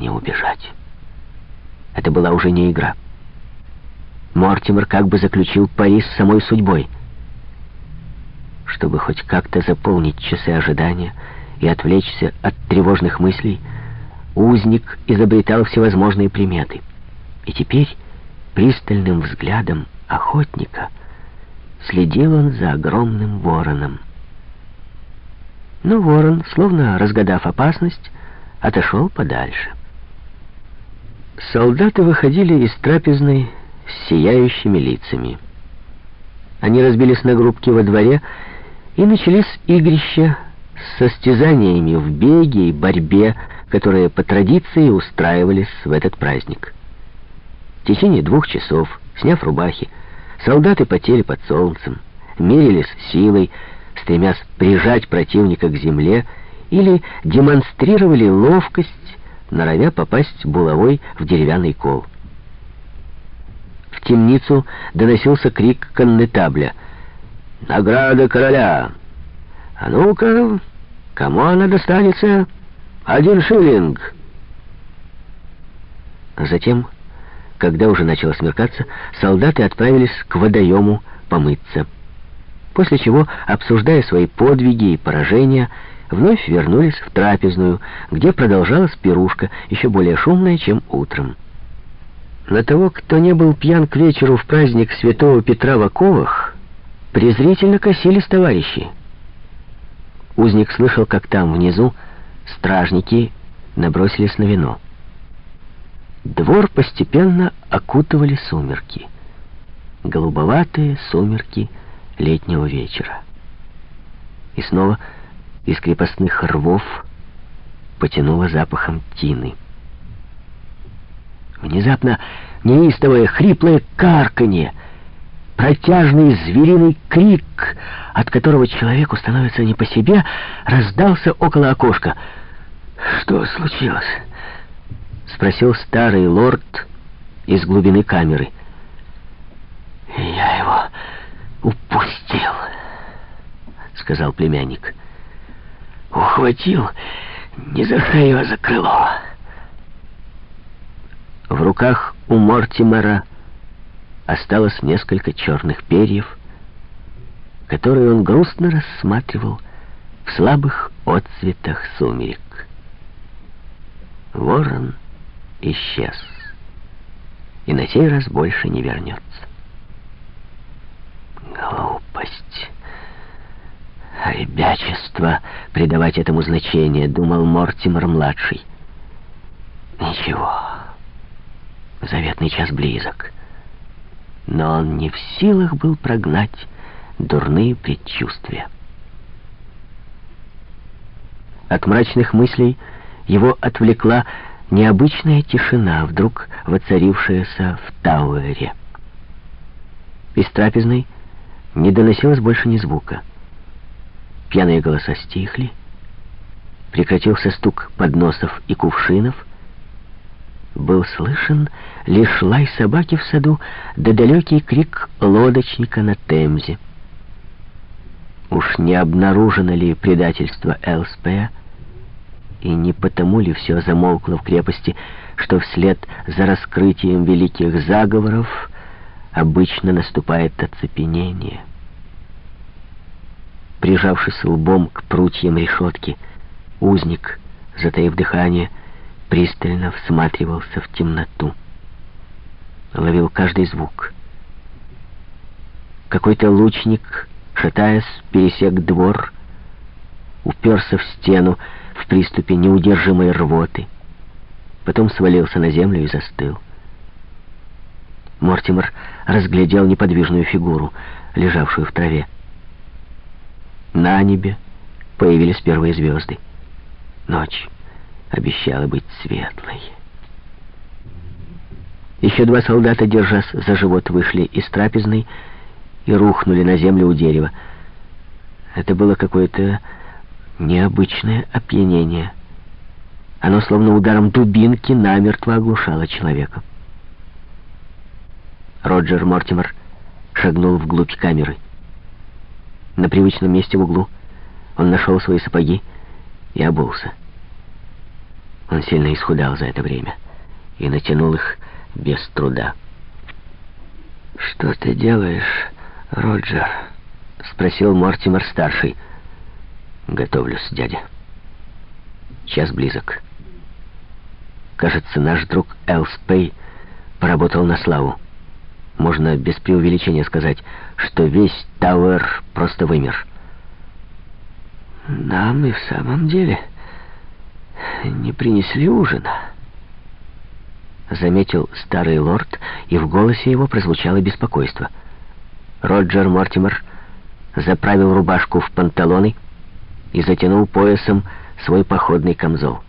не убежать. Это была уже не игра. Мортимер как бы заключил пари с самой судьбой. Чтобы хоть как-то заполнить часы ожидания и отвлечься от тревожных мыслей, узник изобретал всевозможные приметы. И теперь пристальным взглядом охотника следил он за огромным вороном. Но ворон, словно разгадав опасность, отошел подальше. Солдаты выходили из трапезной с сияющими лицами. Они разбились на группки во дворе, и начались игрища с состязаниями в беге и борьбе, которые по традиции устраивались в этот праздник. В течение двух часов, сняв рубахи, солдаты потели под солнцем, мерились силой, стремясь прижать противника к земле, или демонстрировали ловкость, норовя попасть булавой в деревянный кол. В темницу доносился крик коннетабля. «Награда короля! А ну-ка, кому она достанется? Один шиллинг!» Затем, когда уже начало смеркаться, солдаты отправились к водоему помыться. После чего, обсуждая свои подвиги и поражения, вновь вернулись в трапезную, где продолжалась пирушка, еще более шумная, чем утром. На того, кто не был пьян к вечеру в праздник святого Петра в оковах, презрительно косились товарищи. Узник слышал, как там внизу стражники набросились на вино. Двор постепенно окутывали сумерки. Голубоватые сумерки летнего вечера. И снова из крепостных рвов потянуло запахом тины. Внезапно неистовое хриплое карканье, протяжный звериный крик, от которого человеку становится не по себе, раздался около окошка. «Что случилось?» — спросил старый лорд из глубины камеры. «Я его упустил», — сказал племянник. «Ухватил не за шею, а за крыло». В руках у Мортимера осталось несколько черных перьев, которые он грустно рассматривал в слабых отцветах сумерек. Ворон исчез и на сей раз больше не вернется. Ребячество придавать этому значение, думал Мортимер-младший. Ничего. Заветный час близок. Но он не в силах был прогнать дурные предчувствия. От мрачных мыслей его отвлекла необычная тишина, вдруг воцарившаяся в Тауэре. Из трапезной не доносилось больше ни звука. Пьяные голоса стихли, прекратился стук подносов и кувшинов — был слышен лишь лай собаки в саду да далекий крик лодочника на Темзе. Уж не обнаружено ли предательство Элспея, и не потому ли все замолкло в крепости, что вслед за раскрытием великих заговоров обычно наступает оцепенение? Прижавшись лбом к прутьям решетки, узник, затаив дыхание, пристально всматривался в темноту. Ловил каждый звук. Какой-то лучник, шатаясь, пересек двор, уперся в стену в приступе неудержимой рвоты. Потом свалился на землю и застыл. Мортимер разглядел неподвижную фигуру, лежавшую в траве. На небе появились первые звезды. Ночь обещала быть светлой. Еще два солдата, держась за живот, вышли из трапезной и рухнули на землю у дерева. Это было какое-то необычное опьянение. Оно, словно ударом дубинки, намертво оглушало человека. Роджер Мортимер шагнул вглубь камеры. На привычном месте в углу он нашел свои сапоги и обулся. Он сильно исхудал за это время и натянул их без труда. «Что ты делаешь, Роджер?» — спросил Мортимер-старший. «Готовлюсь, дядя. Час близок. Кажется, наш друг Элспей поработал на славу. Можно без преувеличения сказать, что весь Тауэр просто вымер». «Нам и в самом деле не принесли ужина», — заметил старый лорд, и в голосе его прозвучало беспокойство. Роджер Мортимер заправил рубашку в панталоны и затянул поясом свой походный камзол.